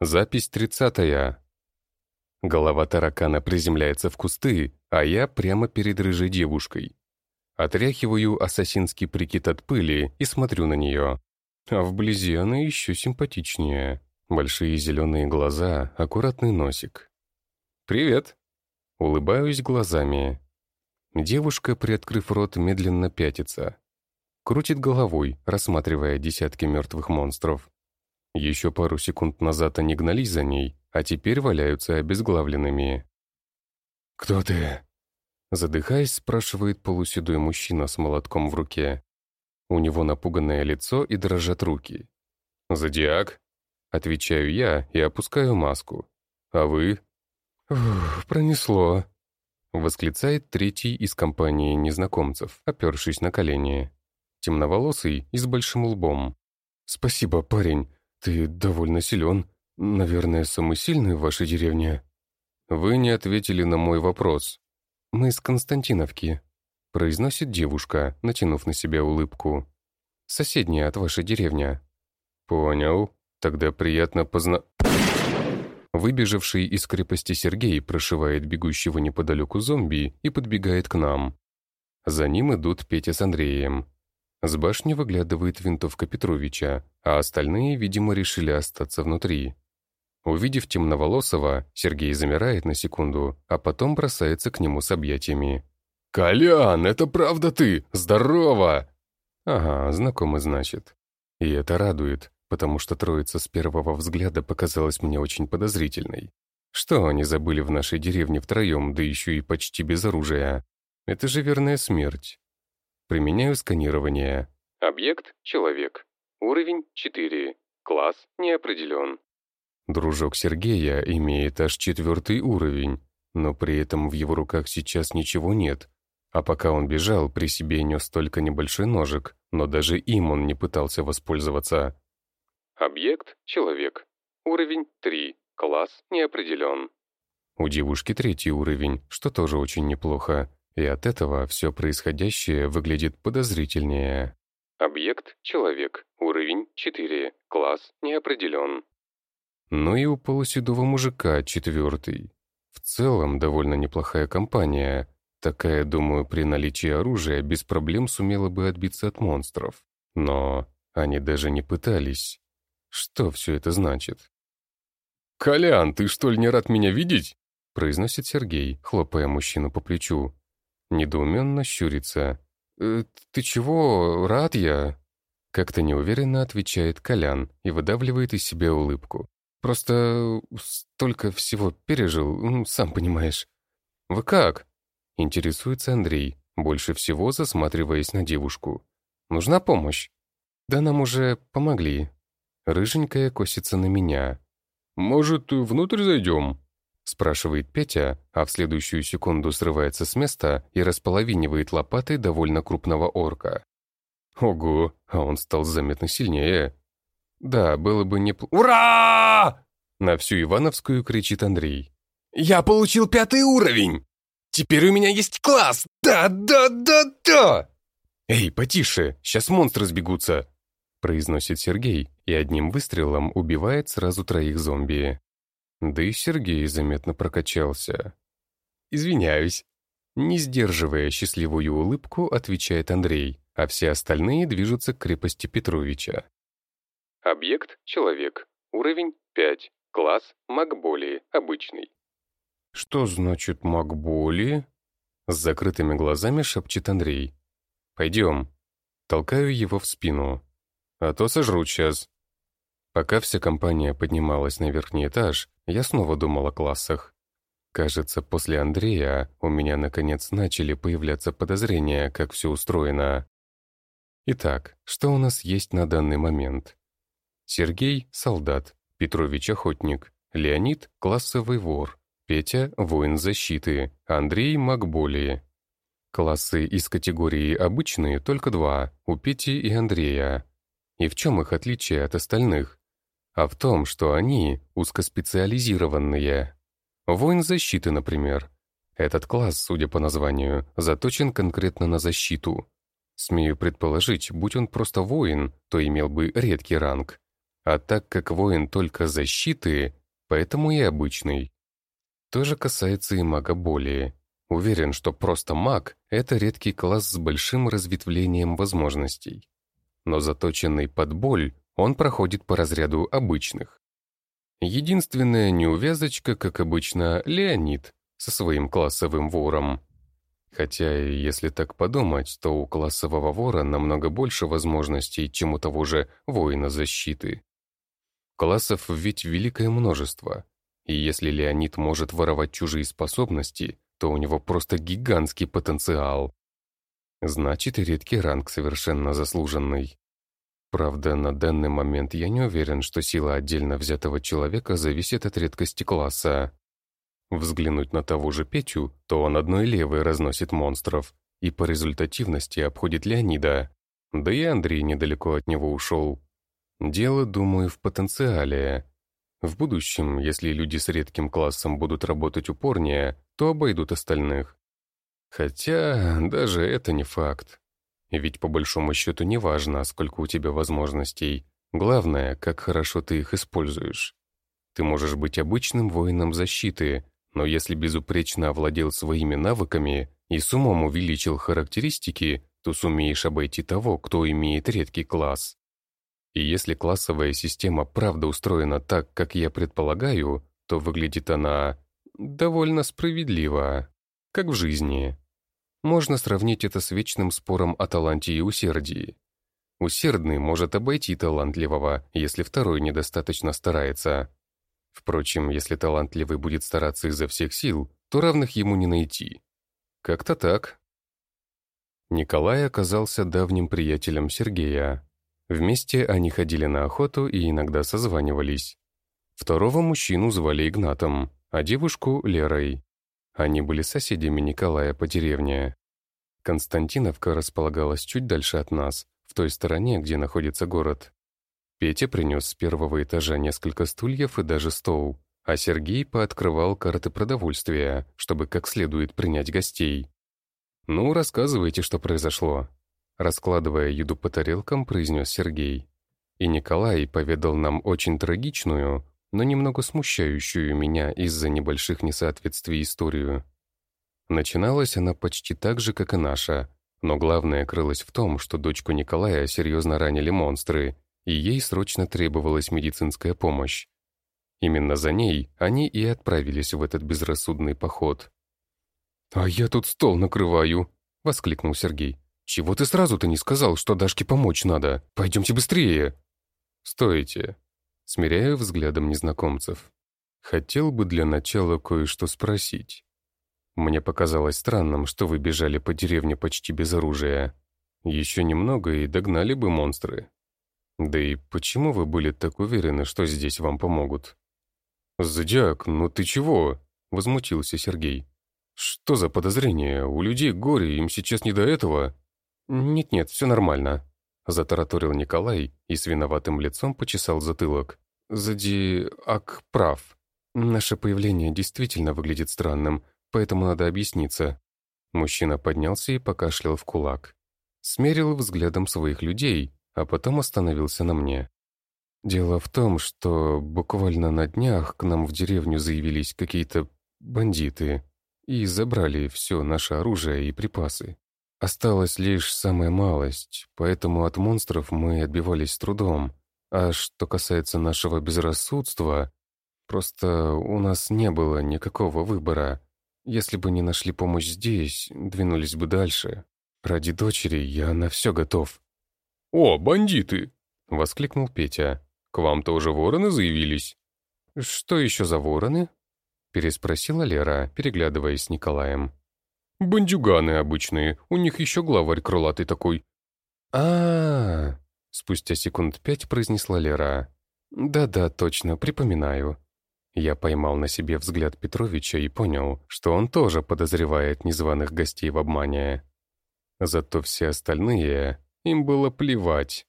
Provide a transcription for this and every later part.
Запись тридцатая. Голова таракана приземляется в кусты, а я прямо перед рыжей девушкой. Отряхиваю ассасинский прикид от пыли и смотрю на нее. А вблизи она еще симпатичнее. Большие зеленые глаза, аккуратный носик. «Привет!» Улыбаюсь глазами. Девушка, приоткрыв рот, медленно пятится. Крутит головой, рассматривая десятки мертвых монстров. Еще пару секунд назад они гнались за ней, а теперь валяются обезглавленными. «Кто ты?» Задыхаясь, спрашивает полуседой мужчина с молотком в руке. У него напуганное лицо и дрожат руки. «Зодиак?» Отвечаю я и опускаю маску. «А вы?» «Ух, пронесло», — восклицает третий из компании незнакомцев, опершись на колени. Темноволосый и с большим лбом. «Спасибо, парень. «Ты довольно силен. Наверное, самый сильный в вашей деревне». «Вы не ответили на мой вопрос». «Мы из Константиновки», — произносит девушка, натянув на себя улыбку. «Соседняя от вашей деревни». «Понял. Тогда приятно позна...» Выбежавший из крепости Сергей прошивает бегущего неподалеку зомби и подбегает к нам. За ним идут Петя с Андреем. С башни выглядывает винтовка Петровича, а остальные, видимо, решили остаться внутри. Увидев темноволосого, Сергей замирает на секунду, а потом бросается к нему с объятиями. «Колян, это правда ты? Здорово!» «Ага, знакомый, значит. И это радует, потому что троица с первого взгляда показалась мне очень подозрительной. Что они забыли в нашей деревне втроем, да еще и почти без оружия? Это же верная смерть. Применяю сканирование. Объект — человек. Уровень — 4. Класс не определен. Дружок Сергея имеет аж четвертый уровень, но при этом в его руках сейчас ничего нет. А пока он бежал, при себе нес только небольшой ножик, но даже им он не пытался воспользоваться. Объект — человек. Уровень — 3. Класс не определен. У девушки третий уровень, что тоже очень неплохо и от этого все происходящее выглядит подозрительнее. Объект — человек. Уровень — 4. Класс не определен. Ну и у полуседого мужика четвертый. В целом довольно неплохая компания. Такая, думаю, при наличии оружия без проблем сумела бы отбиться от монстров. Но они даже не пытались. Что все это значит? «Колян, ты что ли не рад меня видеть?» произносит Сергей, хлопая мужчину по плечу. Недоуменно щурится. «Э, «Ты чего? Рад я?» Как-то неуверенно отвечает Колян и выдавливает из себя улыбку. «Просто столько всего пережил, сам понимаешь». «Вы как?» Интересуется Андрей, больше всего засматриваясь на девушку. «Нужна помощь?» «Да нам уже помогли». Рыженькая косится на меня. «Может, внутрь зайдем?» Спрашивает Петя, а в следующую секунду срывается с места и располовинивает лопатой довольно крупного орка. Ого, а он стал заметно сильнее. Да, было бы неплохо... «Ура!» На всю Ивановскую кричит Андрей. «Я получил пятый уровень! Теперь у меня есть класс! Да-да-да-да!» «Эй, потише, сейчас монстры сбегутся!» произносит Сергей и одним выстрелом убивает сразу троих зомби. Да и Сергей заметно прокачался. «Извиняюсь». Не сдерживая счастливую улыбку, отвечает Андрей, а все остальные движутся к крепости Петровича. Объект — человек. Уровень — 5. Класс — Макболи, обычный. «Что значит Макболи?» С закрытыми глазами шепчет Андрей. «Пойдем». Толкаю его в спину. «А то сожрут сейчас». Пока вся компания поднималась на верхний этаж, я снова думал о классах. Кажется, после Андрея у меня наконец начали появляться подозрения, как все устроено. Итак, что у нас есть на данный момент? Сергей — солдат, Петрович — охотник, Леонид — классовый вор, Петя — воин защиты, Андрей — маг боли. Классы из категории «обычные» только два, у Пети и Андрея. И в чем их отличие от остальных? А в том, что они узкоспециализированные. Воин защиты, например. Этот класс, судя по названию, заточен конкретно на защиту. Смею предположить, будь он просто воин, то имел бы редкий ранг. А так как воин только защиты, поэтому и обычный. То же касается и мага боли. Уверен, что просто маг — это редкий класс с большим разветвлением возможностей. Но заточенный под боль, он проходит по разряду обычных. Единственная неувязочка, как обычно, Леонид со своим классовым вором. Хотя, если так подумать, то у классового вора намного больше возможностей, чем у того же воина защиты. Классов ведь великое множество, и если Леонид может воровать чужие способности, то у него просто гигантский потенциал. Значит, и редкий ранг совершенно заслуженный. Правда, на данный момент я не уверен, что сила отдельно взятого человека зависит от редкости класса. Взглянуть на того же Петю, то он одной левой разносит монстров, и по результативности обходит Леонида. Да и Андрей недалеко от него ушел. Дело, думаю, в потенциале. В будущем, если люди с редким классом будут работать упорнее, то обойдут остальных. Хотя даже это не факт. Ведь по большому счету не важно, сколько у тебя возможностей. Главное, как хорошо ты их используешь. Ты можешь быть обычным воином защиты, но если безупречно овладел своими навыками и с умом увеличил характеристики, то сумеешь обойти того, кто имеет редкий класс. И если классовая система правда устроена так, как я предполагаю, то выглядит она довольно справедливо, как в жизни. Можно сравнить это с вечным спором о таланте и усердии. Усердный может обойти талантливого, если второй недостаточно старается. Впрочем, если талантливый будет стараться изо всех сил, то равных ему не найти. Как-то так. Николай оказался давним приятелем Сергея. Вместе они ходили на охоту и иногда созванивались. Второго мужчину звали Игнатом, а девушку — Лерой. Они были соседями Николая по деревне. Константиновка располагалась чуть дальше от нас, в той стороне, где находится город. Петя принес с первого этажа несколько стульев и даже стол, а Сергей пооткрывал карты продовольствия, чтобы как следует принять гостей. «Ну, рассказывайте, что произошло», — раскладывая еду по тарелкам, произнес Сергей. И Николай поведал нам очень трагичную, но немного смущающую меня из-за небольших несоответствий историю. Начиналась она почти так же, как и наша, но главное крылось в том, что дочку Николая серьезно ранили монстры, и ей срочно требовалась медицинская помощь. Именно за ней они и отправились в этот безрассудный поход. «А я тут стол накрываю!» — воскликнул Сергей. «Чего ты сразу-то не сказал, что Дашке помочь надо? Пойдемте быстрее!» «Стойте!» Смиряю взглядом незнакомцев. Хотел бы для начала кое-что спросить. Мне показалось странным, что вы бежали по деревне почти без оружия. Еще немного и догнали бы монстры. Да и почему вы были так уверены, что здесь вам помогут? «Зодиак, ну ты чего?» — возмутился Сергей. «Что за подозрение? У людей горе, им сейчас не до этого». «Нет-нет, все нормально», Затараторил Николай и с виноватым лицом почесал затылок. «Зодиак прав. Наше появление действительно выглядит странным, поэтому надо объясниться». Мужчина поднялся и покашлял в кулак. Смерил взглядом своих людей, а потом остановился на мне. Дело в том, что буквально на днях к нам в деревню заявились какие-то бандиты и забрали все наше оружие и припасы. Осталась лишь самая малость, поэтому от монстров мы отбивались с трудом. А что касается нашего безрассудства, просто у нас не было никакого выбора. Если бы не нашли помощь здесь, двинулись бы дальше. Ради дочери я на все готов. «О, бандиты!» — воскликнул Петя. «К вам тоже вороны заявились?» «Что еще за вороны?» — переспросила Лера, переглядываясь с Николаем. Бандюганы обычные, у них еще главарь крылатый такой. а, -а, -а спустя секунд пять произнесла Лера. «Да-да, точно, припоминаю». Я поймал на себе взгляд Петровича и понял, что он тоже подозревает незваных гостей в обмане. Зато все остальные, им было плевать.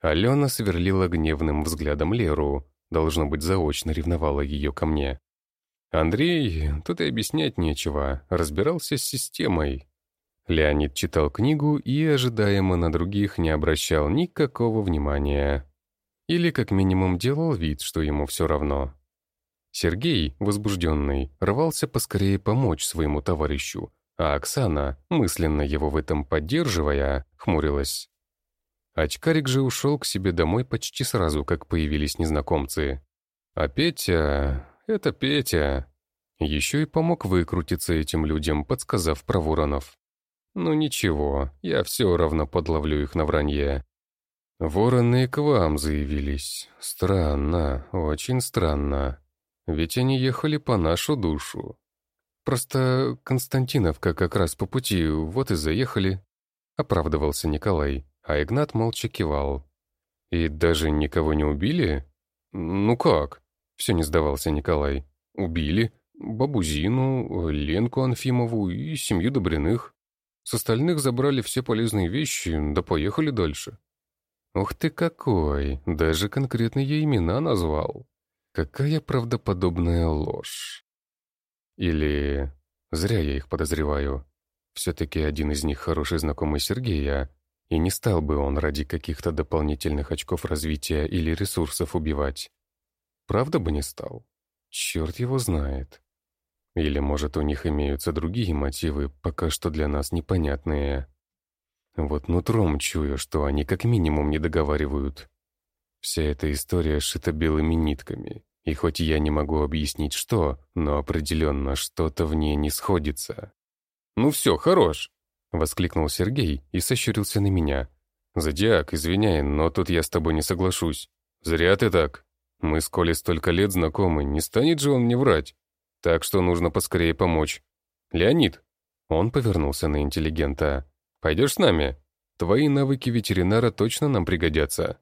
Алена сверлила гневным взглядом Леру, должно быть, заочно ревновала ее ко мне. Андрей, тут и объяснять нечего, разбирался с системой. Леонид читал книгу и ожидаемо на других не обращал никакого внимания. Или как минимум делал вид, что ему все равно. Сергей, возбужденный, рвался поскорее помочь своему товарищу, а Оксана, мысленно его в этом поддерживая, хмурилась. Очкарик же ушел к себе домой почти сразу, как появились незнакомцы. А Петя... это Петя. Еще и помог выкрутиться этим людям, подсказав про воронов. Ну ничего, я все равно подловлю их на вранье. Вороны к вам заявились. Странно, очень странно. Ведь они ехали по нашу душу. Просто Константиновка как раз по пути, вот и заехали. Оправдывался Николай, а Игнат молча кивал. И даже никого не убили? Ну как? Все не сдавался Николай. Убили. Бабу Зину, Ленку Анфимову и семью Добряных. С остальных забрали все полезные вещи, да поехали дальше. Ух ты какой, даже конкретные имена назвал. Какая правдоподобная ложь. Или... Зря я их подозреваю. Все-таки один из них хороший знакомый Сергея, и не стал бы он ради каких-то дополнительных очков развития или ресурсов убивать. Правда бы не стал? Черт его знает. Или, может, у них имеются другие мотивы, пока что для нас непонятные. Вот нутром чую, что они как минимум не договаривают. Вся эта история шита белыми нитками, и хоть я не могу объяснить что, но определенно что-то в ней не сходится. «Ну все, хорош!» — воскликнул Сергей и сощурился на меня. «Зодиак, извиняй, но тут я с тобой не соглашусь. Зря ты так. Мы с Колей столько лет знакомы, не станет же он мне врать. Так что нужно поскорее помочь. Леонид!» Он повернулся на интеллигента. «Пойдешь с нами? Твои навыки ветеринара точно нам пригодятся».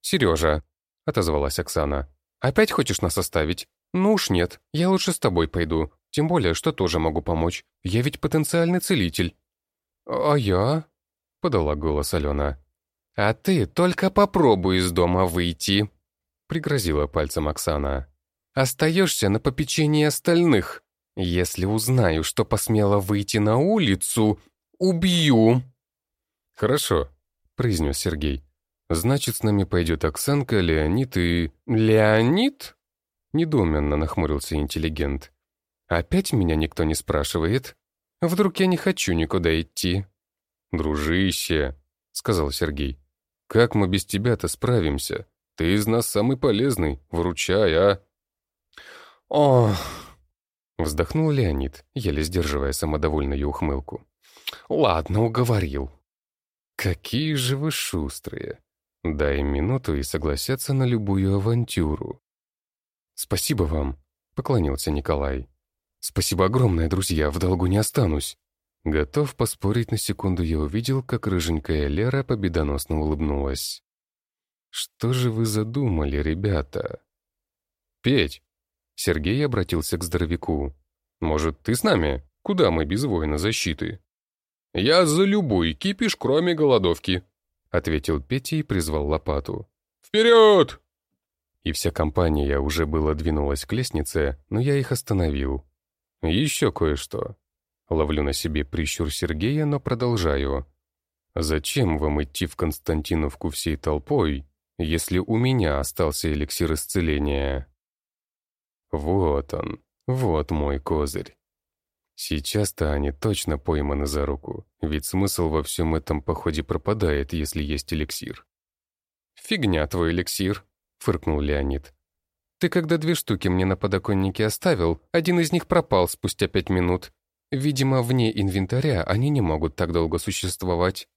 «Сережа», — отозвалась Оксана, — «опять хочешь нас оставить? Ну уж нет, я лучше с тобой пойду, тем более, что тоже могу помочь. Я ведь потенциальный целитель». «А я?» — подала голос Алена. «А ты только попробуй из дома выйти», — пригрозила пальцем Оксана. «Остаешься на попечении остальных. Если узнаю, что посмела выйти на улицу, убью». «Хорошо», — произнес Сергей. «Значит, с нами пойдет Оксанка, Леонид и...» «Леонид?» Недоуменно нахмурился интеллигент. «Опять меня никто не спрашивает? Вдруг я не хочу никуда идти?» «Дружище», — сказал Сергей, — «как мы без тебя-то справимся? Ты из нас самый полезный, выручай, а?» «Ох!» — вздохнул Леонид, еле сдерживая самодовольную ухмылку. «Ладно, уговорил». «Какие же вы шустрые!» Дай минуту и согласятся на любую авантюру. «Спасибо вам», — поклонился Николай. «Спасибо огромное, друзья, в долгу не останусь». Готов поспорить на секунду я увидел, как рыженькая Лера победоносно улыбнулась. «Что же вы задумали, ребята?» «Петь!» Сергей обратился к здоровяку. «Может, ты с нами? Куда мы без воина защиты?» «Я за любой кипиш, кроме голодовки», ответил Петя и призвал лопату. «Вперед!» И вся компания уже было двинулась к лестнице, но я их остановил. «Еще кое-что». Ловлю на себе прищур Сергея, но продолжаю. «Зачем вам идти в Константиновку всей толпой, если у меня остался эликсир исцеления?» Вот он, вот мой козырь. Сейчас-то они точно пойманы за руку, ведь смысл во всем этом походе пропадает, если есть эликсир. «Фигня твой эликсир», — фыркнул Леонид. «Ты когда две штуки мне на подоконнике оставил, один из них пропал спустя пять минут. Видимо, вне инвентаря они не могут так долго существовать».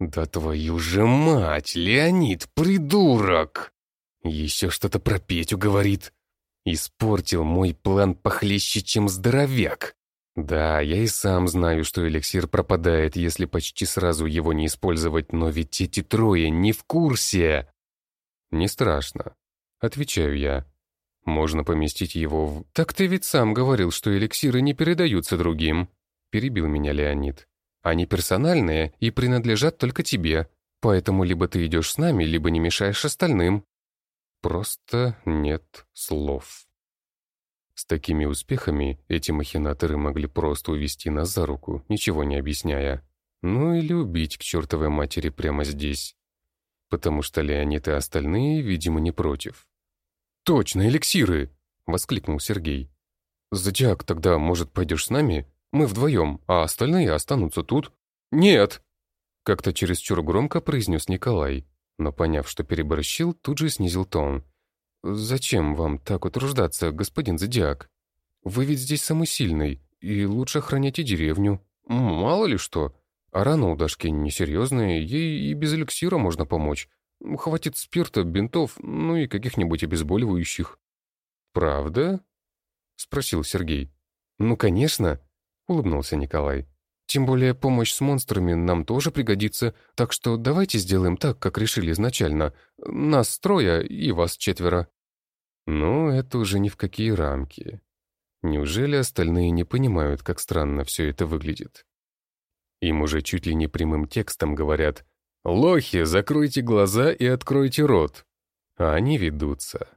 «Да твою же мать, Леонид, придурок!» «Еще что-то про Петю говорит. Испортил мой план похлеще, чем здоровяк». Да, я и сам знаю, что эликсир пропадает, если почти сразу его не использовать, но ведь эти трое не в курсе. Не страшно. Отвечаю я. Можно поместить его в... Так ты ведь сам говорил, что эликсиры не передаются другим. Перебил меня Леонид. Они персональные и принадлежат только тебе. Поэтому либо ты идешь с нами, либо не мешаешь остальным. Просто нет слов. С такими успехами эти махинаторы могли просто увести нас за руку, ничего не объясняя. Ну или убить к чертовой матери прямо здесь. потому что Леонид и остальные, видимо, не против. «Точно, эликсиры!» — воскликнул Сергей. «Зодиак, тогда, может, пойдешь с нами? Мы вдвоем, а остальные останутся тут». «Нет!» — как-то чересчур громко произнес Николай, но, поняв, что переборщил, тут же снизил тон. «Зачем вам так утруждаться, господин Зодиак? Вы ведь здесь самый сильный, и лучше охраняйте деревню. Мало ли что. А рана у Дашки несерьезная, ей и без эликсира можно помочь. Хватит спирта, бинтов, ну и каких-нибудь обезболивающих». «Правда?» — спросил Сергей. «Ну, конечно», — улыбнулся Николай. «Тем более помощь с монстрами нам тоже пригодится, так что давайте сделаем так, как решили изначально. Нас трое и вас четверо». «Ну, это уже ни в какие рамки. Неужели остальные не понимают, как странно все это выглядит?» Им уже чуть ли не прямым текстом говорят «Лохи, закройте глаза и откройте рот». А они ведутся.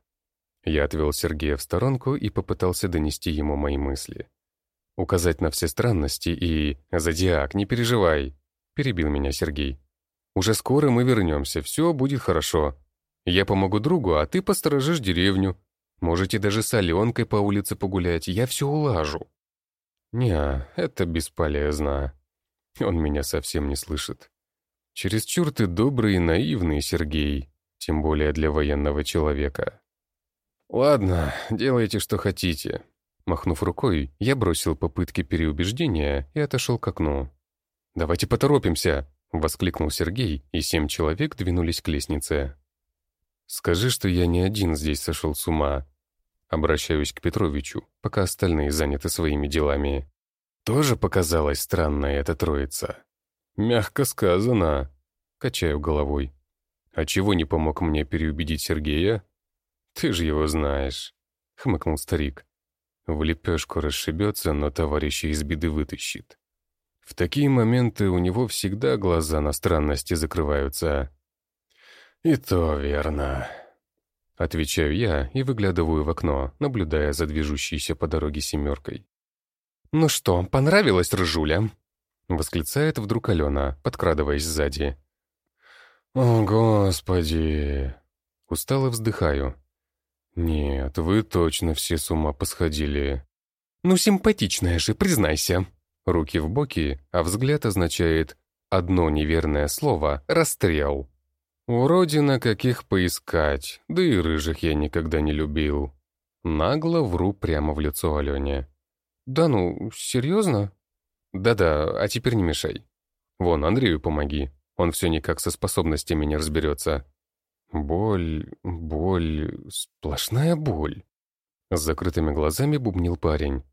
Я отвел Сергея в сторонку и попытался донести ему мои мысли. Указать на все странности и «Зодиак, не переживай», — перебил меня Сергей. «Уже скоро мы вернемся, все будет хорошо. Я помогу другу, а ты посторожишь деревню. Можете даже с Аленкой по улице погулять, я все улажу». «Не, это бесполезно. Он меня совсем не слышит. Чересчур ты добрый и наивный, Сергей, тем более для военного человека. Ладно, делайте, что хотите. Махнув рукой, я бросил попытки переубеждения и отошел к окну. «Давайте поторопимся!» — воскликнул Сергей, и семь человек двинулись к лестнице. «Скажи, что я не один здесь сошел с ума». Обращаюсь к Петровичу, пока остальные заняты своими делами. Тоже показалась странная эта троица. Мягко сказано. Качаю головой. А чего не помог мне переубедить Сергея? Ты же его знаешь. Хмыкнул старик. В лепешку расшибется, но товарища из беды вытащит. В такие моменты у него всегда глаза на странности закрываются. «И то верно», — отвечаю я и выглядываю в окно, наблюдая за движущейся по дороге семеркой. «Ну что, понравилось, Рыжуля?» Восклицает вдруг Алена, подкрадываясь сзади. «О, Господи!» Устало вздыхаю. «Нет, вы точно все с ума посходили». «Ну, симпатичная же, признайся». Руки в боки, а взгляд означает одно неверное слово — расстрел. Уродина каких поискать, да и рыжих я никогда не любил. Нагло вру прямо в лицо Алене. «Да ну, серьезно?» «Да-да, а теперь не мешай. Вон, Андрею помоги. Он все никак со способностями не разберется». «Боль, боль, сплошная боль». С закрытыми глазами бубнил парень.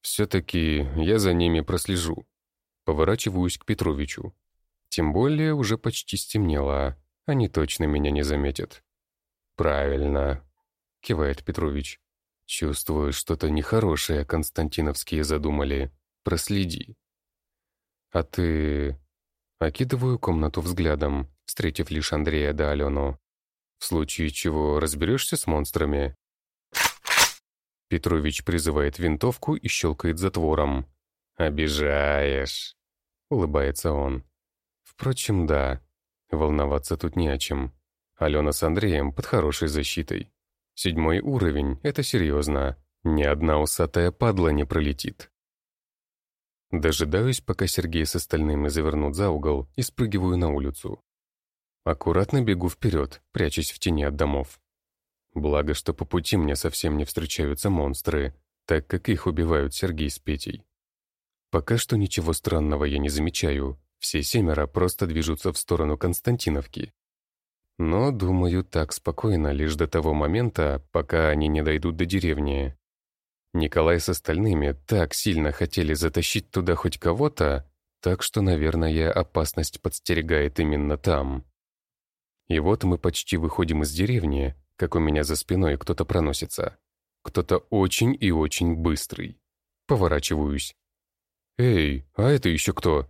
«Все-таки я за ними прослежу». Поворачиваюсь к Петровичу. Тем более уже почти стемнело, они точно меня не заметят. «Правильно», — кивает Петрович. Чувствую, что-то нехорошее константиновские задумали. Проследи. А ты... Окидываю комнату взглядом, встретив лишь Андрея да Алену. В случае чего разберешься с монстрами? Петрович призывает винтовку и щелкает затвором. «Обижаешь», — улыбается он. Впрочем, да, волноваться тут не о чем. Алена с Андреем под хорошей защитой. Седьмой уровень — это серьезно. Ни одна усатая падла не пролетит. Дожидаюсь, пока Сергей с остальными завернут за угол и спрыгиваю на улицу. Аккуратно бегу вперед, прячась в тени от домов. Благо, что по пути мне совсем не встречаются монстры, так как их убивают Сергей с Петей. Пока что ничего странного я не замечаю, все семеро просто движутся в сторону Константиновки. Но, думаю, так спокойно лишь до того момента, пока они не дойдут до деревни. Николай с остальными так сильно хотели затащить туда хоть кого-то, так что, наверное, опасность подстерегает именно там. И вот мы почти выходим из деревни, как у меня за спиной кто-то проносится. Кто-то очень и очень быстрый. Поворачиваюсь. «Эй, а это еще кто?»